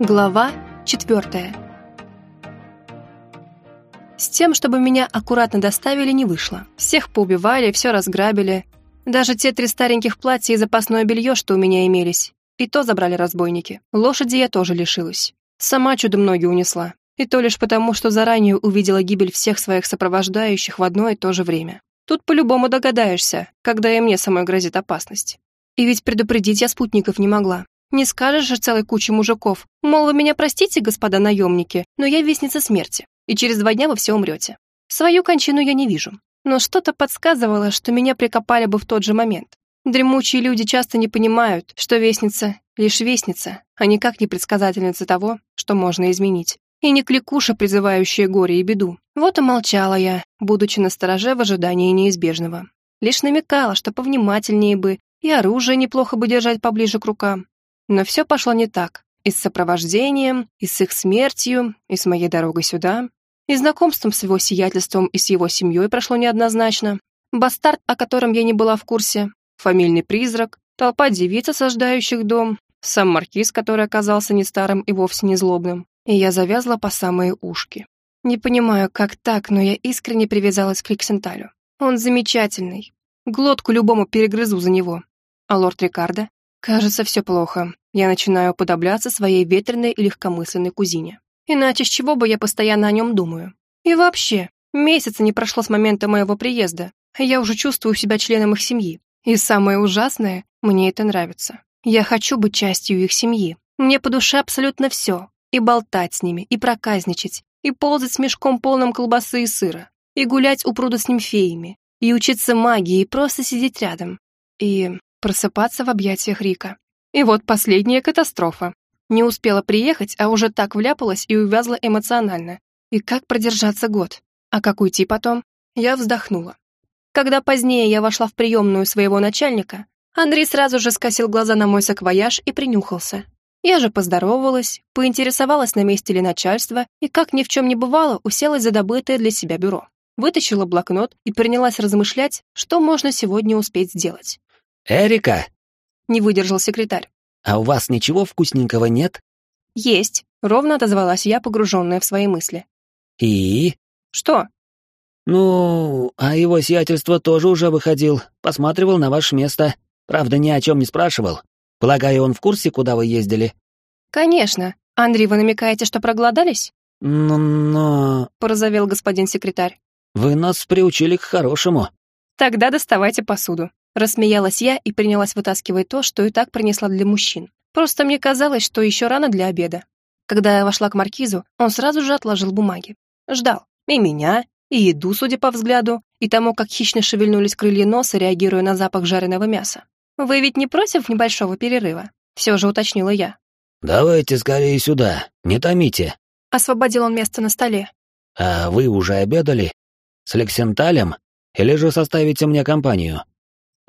Глава четвертая. С тем, чтобы меня аккуратно доставили, не вышло. Всех поубивали, все разграбили. Даже те три стареньких платья и запасное белье, что у меня имелись. И то забрали разбойники. Лошади я тоже лишилась. Сама чудо-ноги унесла. И то лишь потому, что заранее увидела гибель всех своих сопровождающих в одно и то же время. Тут по-любому догадаешься, когда и мне самой грозит опасность. И ведь предупредить я спутников не могла. Не скажешь же целой куче мужиков, мол, вы меня простите, господа наемники, но я вестница смерти, и через два дня вы все умрете. Свою кончину я не вижу, но что-то подсказывало, что меня прикопали бы в тот же момент. Дремучие люди часто не понимают, что вестница — лишь вестница, а никак не предсказательница того, что можно изменить. И не кликуша, призывающая горе и беду. Вот и молчала я, будучи настороже в ожидании неизбежного. Лишь намекала, что повнимательнее бы, и оружие неплохо бы держать поближе к рукам. Но все пошло не так. И с сопровождением, и с их смертью, и с моей дорогой сюда, и знакомством с его сиятельством и с его семьей прошло неоднозначно. Бастард, о котором я не была в курсе, фамильный призрак, толпа девиц, осаждающих дом, сам маркиз, который оказался не старым и вовсе не злобным. И я завязла по самые ушки. Не понимаю, как так, но я искренне привязалась к Ликсенталю. Он замечательный. Глотку любому перегрызу за него. А лорд Рикардо? Кажется, все плохо. Я начинаю подобляться своей ветреной и легкомысленной кузине. Иначе с чего бы я постоянно о нем думаю? И вообще, месяца не прошло с момента моего приезда, а я уже чувствую себя членом их семьи. И самое ужасное, мне это нравится. Я хочу быть частью их семьи. Мне по душе абсолютно все. И болтать с ними, и проказничать, и ползать с мешком полным колбасы и сыра, и гулять у пруда с нимфеями, и учиться магии, и просто сидеть рядом. И просыпаться в объятиях Рика. И вот последняя катастрофа. Не успела приехать, а уже так вляпалась и увязла эмоционально. И как продержаться год? А как уйти потом? Я вздохнула. Когда позднее я вошла в приемную своего начальника, Андрей сразу же скосил глаза на мой саквояж и принюхался. Я же поздоровалась, поинтересовалась, на месте ли начальство, и, как ни в чем не бывало, уселась за добытое для себя бюро. Вытащила блокнот и принялась размышлять, что можно сегодня успеть сделать. «Эрика!» — не выдержал секретарь. «А у вас ничего вкусненького нет?» «Есть», — ровно отозвалась я, погруженная в свои мысли. «И?» «Что?» «Ну, а его сиятельство тоже уже выходил, посматривал на ваше место. Правда, ни о чем не спрашивал. Полагаю, он в курсе, куда вы ездили?» «Конечно. Андрей, вы намекаете, что проголодались?» «Но... но...» — порозовел господин секретарь. «Вы нас приучили к хорошему». «Тогда доставайте посуду». Рассмеялась я и принялась вытаскивать то, что и так принесла для мужчин. Просто мне казалось, что еще рано для обеда. Когда я вошла к маркизу, он сразу же отложил бумаги. Ждал. И меня, и еду, судя по взгляду, и тому, как хищно шевельнулись крылья носа, реагируя на запах жареного мяса. «Вы ведь не против небольшого перерыва?» Все же уточнила я. «Давайте скорее сюда, не томите». Освободил он место на столе. «А вы уже обедали? С Лексенталем? Или же составите мне компанию?»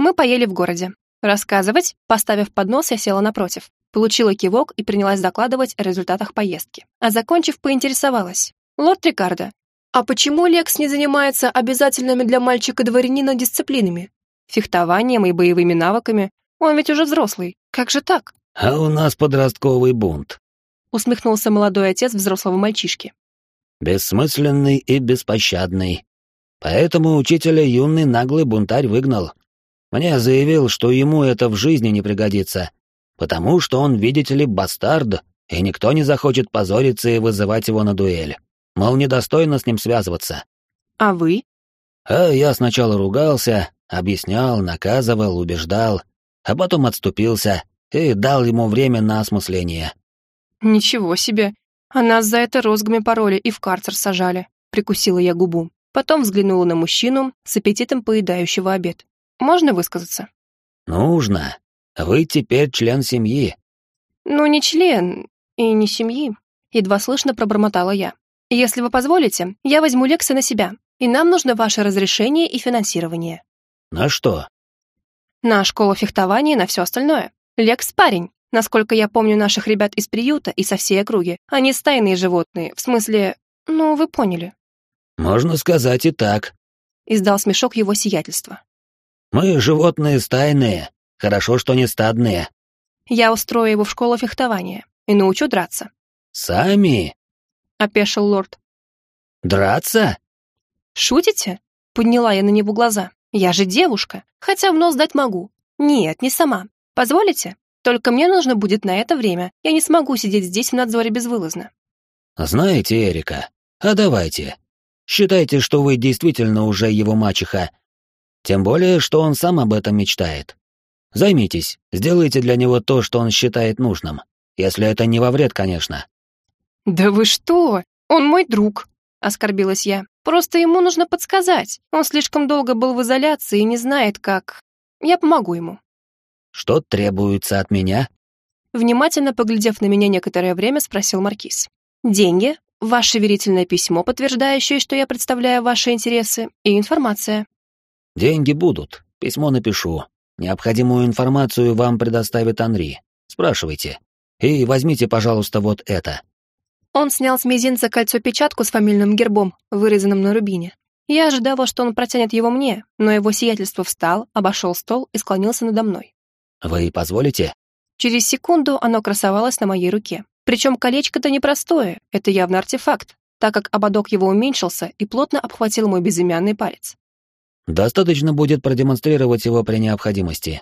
Мы поели в городе. Рассказывать, поставив поднос, я села напротив. Получила кивок и принялась докладывать о результатах поездки. А закончив, поинтересовалась. «Лорд Рикардо, а почему Лекс не занимается обязательными для мальчика-дворянина дисциплинами? Фехтованием и боевыми навыками? Он ведь уже взрослый. Как же так?» «А у нас подростковый бунт», — усмехнулся молодой отец взрослого мальчишки. «Бессмысленный и беспощадный. Поэтому учителя юный наглый бунтарь выгнал. Мне заявил, что ему это в жизни не пригодится, потому что он, видите ли, бастард, и никто не захочет позориться и вызывать его на дуэль. Мол, недостойно с ним связываться. А вы? А я сначала ругался, объяснял, наказывал, убеждал, а потом отступился и дал ему время на осмысление. Ничего себе. А нас за это розгами пароли и в карцер сажали. Прикусила я губу. Потом взглянула на мужчину с аппетитом поедающего обед. Можно высказаться? Нужно. Вы теперь член семьи. Ну, не член и не семьи. Едва слышно пробормотала я. Если вы позволите, я возьму лекции на себя, и нам нужно ваше разрешение и финансирование. На что? На школу фехтования и на все остальное. Лекс парень. Насколько я помню наших ребят из приюта и со всей округи, они стайные животные, в смысле... Ну, вы поняли. Можно сказать и так. Издал смешок его сиятельства. Мы животные стайные, хорошо, что не стадные. Я устрою его в школу фехтования и научу драться. «Сами?» — опешил лорд. «Драться?» «Шутите?» — подняла я на него глаза. «Я же девушка, хотя в нос дать могу. Нет, не сама. Позволите? Только мне нужно будет на это время. Я не смогу сидеть здесь в надзоре безвылазно». «Знаете, Эрика, а давайте. Считайте, что вы действительно уже его мачеха. Тем более, что он сам об этом мечтает. Займитесь, сделайте для него то, что он считает нужным. Если это не во вред, конечно. «Да вы что? Он мой друг», — оскорбилась я. «Просто ему нужно подсказать. Он слишком долго был в изоляции и не знает, как... Я помогу ему». «Что требуется от меня?» Внимательно поглядев на меня некоторое время, спросил Маркиз. «Деньги, ваше верительное письмо, подтверждающее, что я представляю ваши интересы, и информация». «Деньги будут. Письмо напишу. Необходимую информацию вам предоставит Анри. Спрашивайте. И возьмите, пожалуйста, вот это». Он снял с мизинца кольцо-печатку с фамильным гербом, вырезанным на рубине. Я ожидала, что он протянет его мне, но его сиятельство встал, обошел стол и склонился надо мной. «Вы позволите?» Через секунду оно красовалось на моей руке. Причем колечко-то непростое, это явно артефакт, так как ободок его уменьшился и плотно обхватил мой безымянный палец. «Достаточно будет продемонстрировать его при необходимости».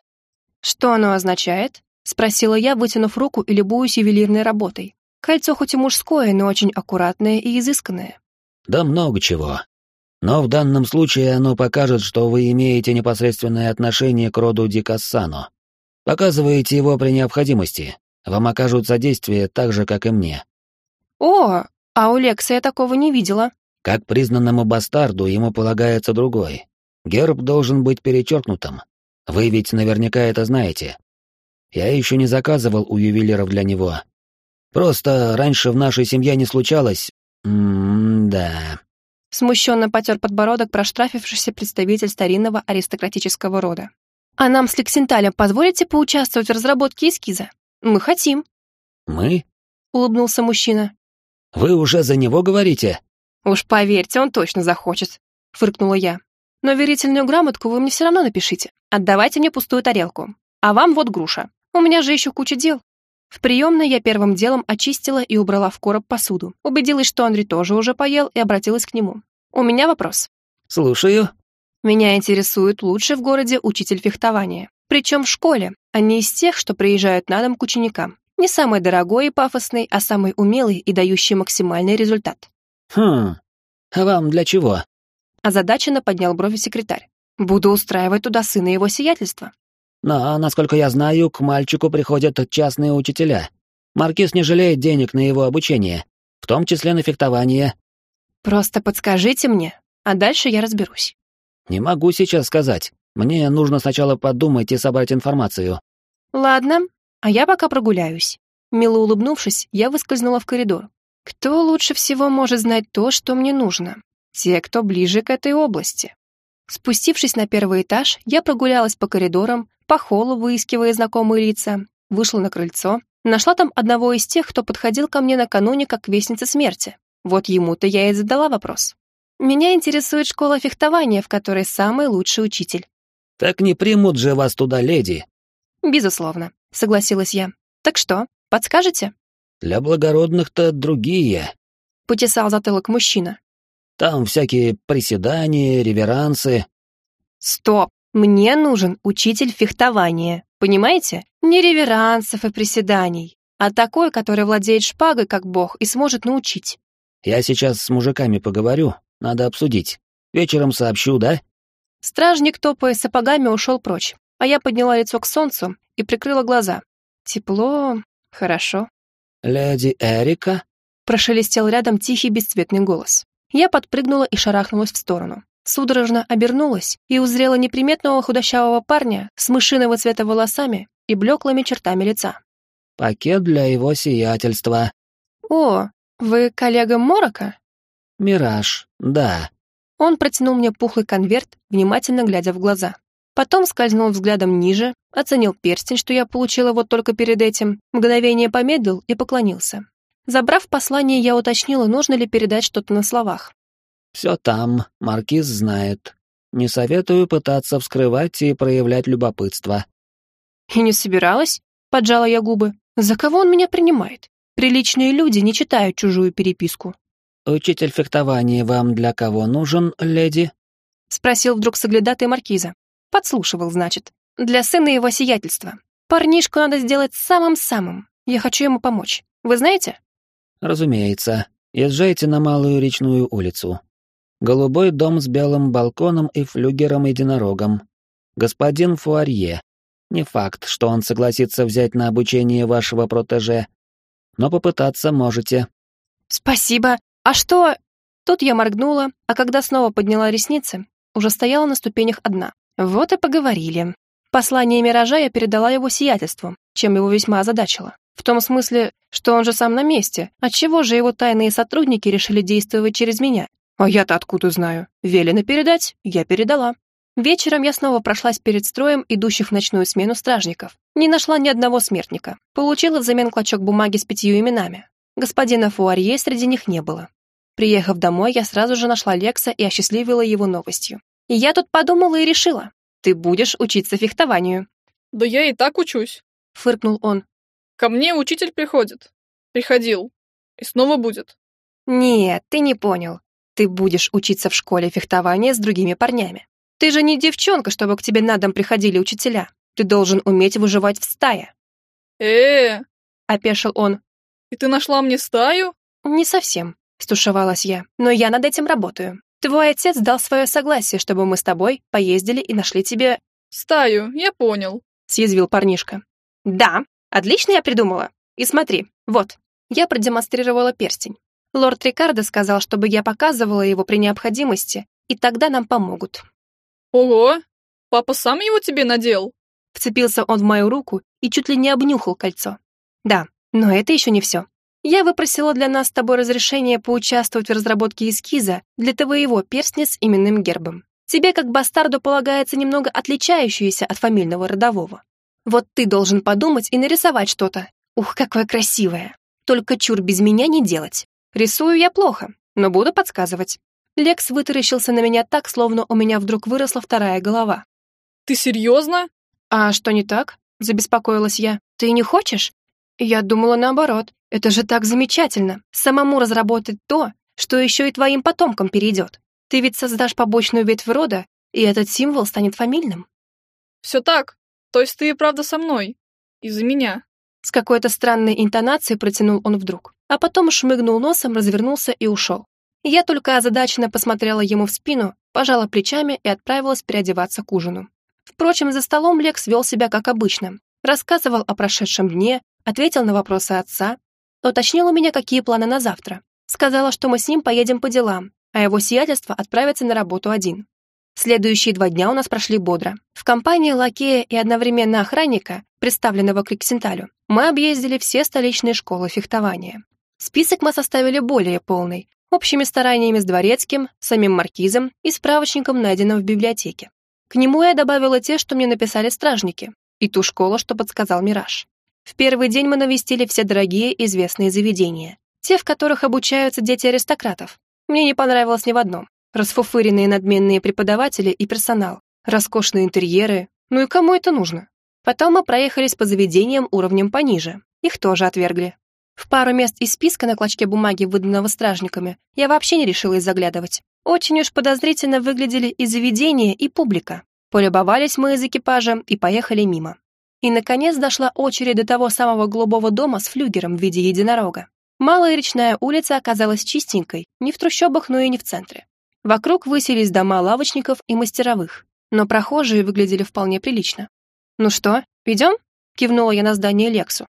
«Что оно означает?» — спросила я, вытянув руку и любуюсь ювелирной работой. Кольцо хоть и мужское, но очень аккуратное и изысканное. Да много чего. Но в данном случае оно покажет, что вы имеете непосредственное отношение к роду Дикассано. Показываете его при необходимости. Вам окажут содействие так же, как и мне. О, а у Лекса я такого не видела. Как признанному бастарду ему полагается другой. Герб должен быть перечеркнутым. Вы ведь наверняка это знаете. Я еще не заказывал у ювелиров для него, Просто раньше в нашей семье не случалось. М-да. Смущенно потер подбородок проштрафившийся представитель старинного аристократического рода. «А нам с Лексенталем позволите поучаствовать в разработке эскиза? Мы хотим». «Мы?» — улыбнулся мужчина. «Вы уже за него говорите?» «Уж поверьте, он точно захочет», — фыркнула я. «Но верительную грамотку вы мне все равно напишите. Отдавайте мне пустую тарелку. А вам вот груша. У меня же еще куча дел». В приемной я первым делом очистила и убрала в короб посуду. Убедилась, что Андрей тоже уже поел, и обратилась к нему. «У меня вопрос». «Слушаю». «Меня интересует лучший в городе учитель фехтования. Причем в школе, а не из тех, что приезжают на дом к ученикам. Не самый дорогой и пафосный, а самый умелый и дающий максимальный результат». «Хм, а вам для чего?» Озадаченно поднял брови секретарь. «Буду устраивать туда сына его сиятельства. Но, насколько я знаю, к мальчику приходят частные учителя. Маркиз не жалеет денег на его обучение, в том числе на фехтование. Просто подскажите мне, а дальше я разберусь. Не могу сейчас сказать. Мне нужно сначала подумать и собрать информацию. Ладно, а я пока прогуляюсь. Мило улыбнувшись, я выскользнула в коридор. Кто лучше всего может знать то, что мне нужно? Те, кто ближе к этой области. Спустившись на первый этаж, я прогулялась по коридорам, по холлу, выискивая знакомые лица, вышла на крыльцо, нашла там одного из тех, кто подходил ко мне накануне как вестница смерти. Вот ему-то я и задала вопрос. Меня интересует школа фехтования, в которой самый лучший учитель. Так не примут же вас туда, леди. Безусловно, согласилась я. Так что, подскажете? Для благородных-то другие. Потесал затылок мужчина. Там всякие приседания, реверансы. Стоп! Мне нужен учитель фехтования, понимаете? Не реверансов и приседаний, а такой, который владеет шпагой как бог и сможет научить. Я сейчас с мужиками поговорю, надо обсудить. Вечером сообщу, да? Стражник, топая сапогами, ушел прочь, а я подняла лицо к солнцу и прикрыла глаза. Тепло, хорошо. «Леди Эрика?» Прошелестел рядом тихий бесцветный голос. Я подпрыгнула и шарахнулась в сторону судорожно обернулась и узрела неприметного худощавого парня с мышиного цвета волосами и блеклыми чертами лица. «Пакет для его сиятельства». «О, вы коллега Морока?» «Мираж, да». Он протянул мне пухлый конверт, внимательно глядя в глаза. Потом скользнул взглядом ниже, оценил перстень, что я получила вот только перед этим, мгновение помедлил и поклонился. Забрав послание, я уточнила, нужно ли передать что-то на словах. Все там, маркиз знает. Не советую пытаться вскрывать и проявлять любопытство. И не собиралась, поджала я губы. За кого он меня принимает? Приличные люди не читают чужую переписку. «Учитель фехтования вам для кого нужен, леди?» — спросил вдруг соглядатый маркиза. Подслушивал, значит. «Для сына его сиятельства. Парнишку надо сделать самым-самым. Я хочу ему помочь. Вы знаете?» «Разумеется. Езжайте на Малую речную улицу. Голубой дом с белым балконом и флюгером-единорогом. Господин Фуарье. Не факт, что он согласится взять на обучение вашего протеже, но попытаться можете». «Спасибо. А что...» Тут я моргнула, а когда снова подняла ресницы, уже стояла на ступенях одна. Вот и поговорили. Послание Миража я передала его сиятельству, чем его весьма озадачило. В том смысле, что он же сам на месте. Отчего же его тайные сотрудники решили действовать через меня? А я-то откуда знаю? Велено передать, я передала. Вечером я снова прошлась перед строем идущих в ночную смену стражников. Не нашла ни одного смертника. Получила взамен клочок бумаги с пятью именами. Господина Фуарье среди них не было. Приехав домой, я сразу же нашла Лекса и осчастливила его новостью. И я тут подумала и решила. Ты будешь учиться фехтованию. Да я и так учусь. Фыркнул он. Ко мне учитель приходит. Приходил. И снова будет. Нет, ты не понял. Ты будешь учиться в школе фехтования с другими парнями. Ты же не девчонка, чтобы к тебе на дом приходили учителя. Ты должен уметь выживать в стае. Э, -э, опешил он. И ты нашла мне стаю? Не совсем стушевалась я. «Но я над этим работаю. Твой отец дал свое согласие, чтобы мы с тобой поездили и нашли тебе...» «Стаю, я понял», — съязвил парнишка. «Да, отлично я придумала. И смотри, вот». Я продемонстрировала перстень. Лорд Рикардо сказал, чтобы я показывала его при необходимости, и тогда нам помогут. «Ого! Папа сам его тебе надел?» Вцепился он в мою руку и чуть ли не обнюхал кольцо. «Да, но это еще не все. Я выпросила для нас с тобой разрешение поучаствовать в разработке эскиза для твоего перстня с именным гербом. Тебе, как бастарду, полагается немного отличающееся от фамильного родового. Вот ты должен подумать и нарисовать что-то. Ух, какое красивое. Только чур без меня не делать. Рисую я плохо, но буду подсказывать. Лекс вытаращился на меня так, словно у меня вдруг выросла вторая голова. «Ты серьезно?» «А что не так?» — забеспокоилась я. «Ты не хочешь?» Я думала наоборот. Это же так замечательно, самому разработать то, что еще и твоим потомкам перейдет. Ты ведь создашь побочную ветвь рода, и этот символ станет фамильным. Все так. То есть ты и правда со мной. Из-за меня. С какой-то странной интонацией протянул он вдруг, а потом шмыгнул носом, развернулся и ушел. Я только озадаченно посмотрела ему в спину, пожала плечами и отправилась переодеваться к ужину. Впрочем, за столом Лекс вел себя как обычно. Рассказывал о прошедшем дне, ответил на вопросы отца, Уточнил у меня, какие планы на завтра. Сказала, что мы с ним поедем по делам, а его сиятельство отправится на работу один. Следующие два дня у нас прошли бодро. В компании лакея и одновременно охранника, представленного к Риксенталю, мы объездили все столичные школы фехтования. Список мы составили более полный, общими стараниями с дворецким, самим маркизом и справочником, найденным в библиотеке. К нему я добавила те, что мне написали стражники, и ту школу, что подсказал Мираж. В первый день мы навестили все дорогие известные заведения. Те, в которых обучаются дети аристократов. Мне не понравилось ни в одном. Расфуфыренные надменные преподаватели и персонал, роскошные интерьеры. Ну и кому это нужно? Потом мы проехались по заведениям уровнем пониже. Их тоже отвергли. В пару мест из списка на клочке бумаги, выданного стражниками, я вообще не решилась заглядывать. Очень уж подозрительно выглядели и заведения, и публика. Полюбовались мы из экипажа и поехали мимо. И, наконец, дошла очередь до того самого голубого дома с флюгером в виде единорога. Малая речная улица оказалась чистенькой, не в трущобах, но и не в центре. Вокруг высились дома лавочников и мастеровых, но прохожие выглядели вполне прилично. «Ну что, идем?» — кивнула я на здание Лексу.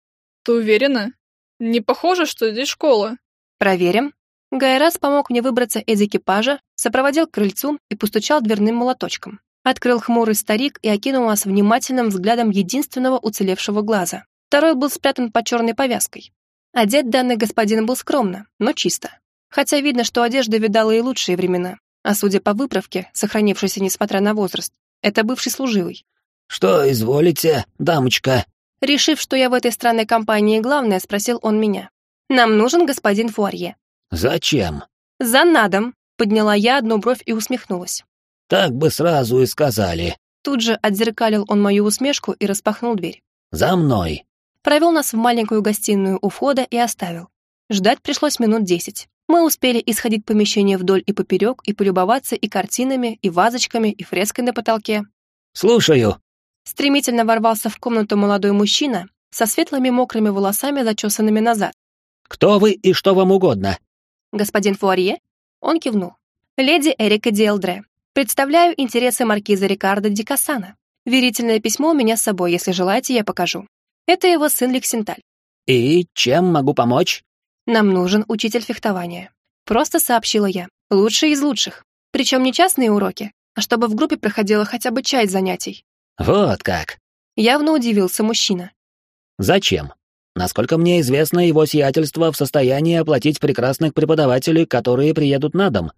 «Ты уверена? Не похоже, что здесь школа». «Проверим». Гайрас помог мне выбраться из экипажа, сопроводил к крыльцу и постучал дверным молоточком. Открыл хмурый старик и окинул нас внимательным взглядом единственного уцелевшего глаза. Второй был спрятан под черной повязкой. Одет данный господин был скромно, но чисто. Хотя видно, что одежда видала и лучшие времена. А судя по выправке, сохранившейся несмотря на возраст, это бывший служивый. «Что изволите, дамочка?» Решив, что я в этой странной компании главное, спросил он меня. «Нам нужен господин Фуарье». «Зачем?» «За надом», — подняла я одну бровь и усмехнулась. Так бы сразу и сказали. Тут же отзеркалил он мою усмешку и распахнул дверь. За мной. Провел нас в маленькую гостиную у входа и оставил. Ждать пришлось минут десять. Мы успели исходить помещение вдоль и поперек и полюбоваться и картинами, и вазочками, и фреской на потолке. «Слушаю». Стремительно ворвался в комнату молодой мужчина со светлыми мокрыми волосами, зачесанными назад. «Кто вы и что вам угодно?» «Господин Фуарье?» Он кивнул. «Леди Эрика Диэлдре. Представляю интересы маркиза Рикардо Ди Кассана. Верительное письмо у меня с собой, если желаете, я покажу. Это его сын Лексенталь. «И чем могу помочь?» «Нам нужен учитель фехтования». Просто сообщила я. Лучший из лучших. Причем не частные уроки, а чтобы в группе проходила хотя бы часть занятий. «Вот как!» Явно удивился мужчина. «Зачем? Насколько мне известно, его сиятельство в состоянии оплатить прекрасных преподавателей, которые приедут на дом».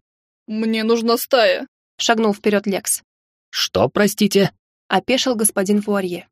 «Мне нужна стая», — шагнул вперед Лекс. «Что, простите?» — опешил господин Фуарье.